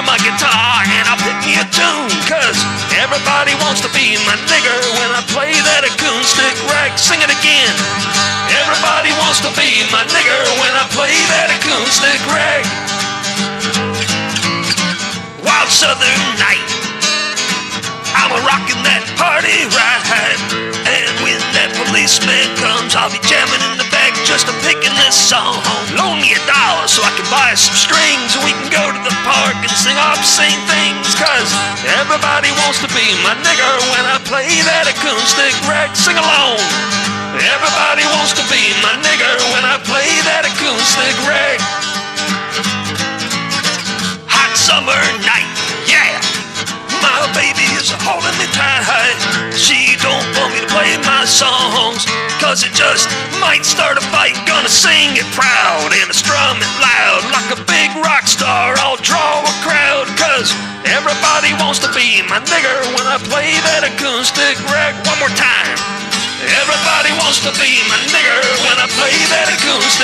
grab my guitar and I'll pick me a tune. Cause everybody wants to be my nigger when I play that acoustic rag. Sing it again. Everybody wants to be my nigger when I play that acoustic rag. Wild southern night. I'm a rockin' that party right. And when that policeman comes, I'll be jamming in the back just a picking this song. So I can buy some strings and we can go to the park and sing obscene things. Cause everybody wants to be my nigger when I play that acoustic rag. Sing along. Everybody wants to be my nigger when I play that acoustic rag. Hot summer night, yeah. My baby is holding me tight. She don't want me to play my songs, cause it just might start a fight. Gonna sing it proud everybody wants to be my nigger when I play that acoustic rag. One more time. Everybody wants to be my nigger when I play that acoustic.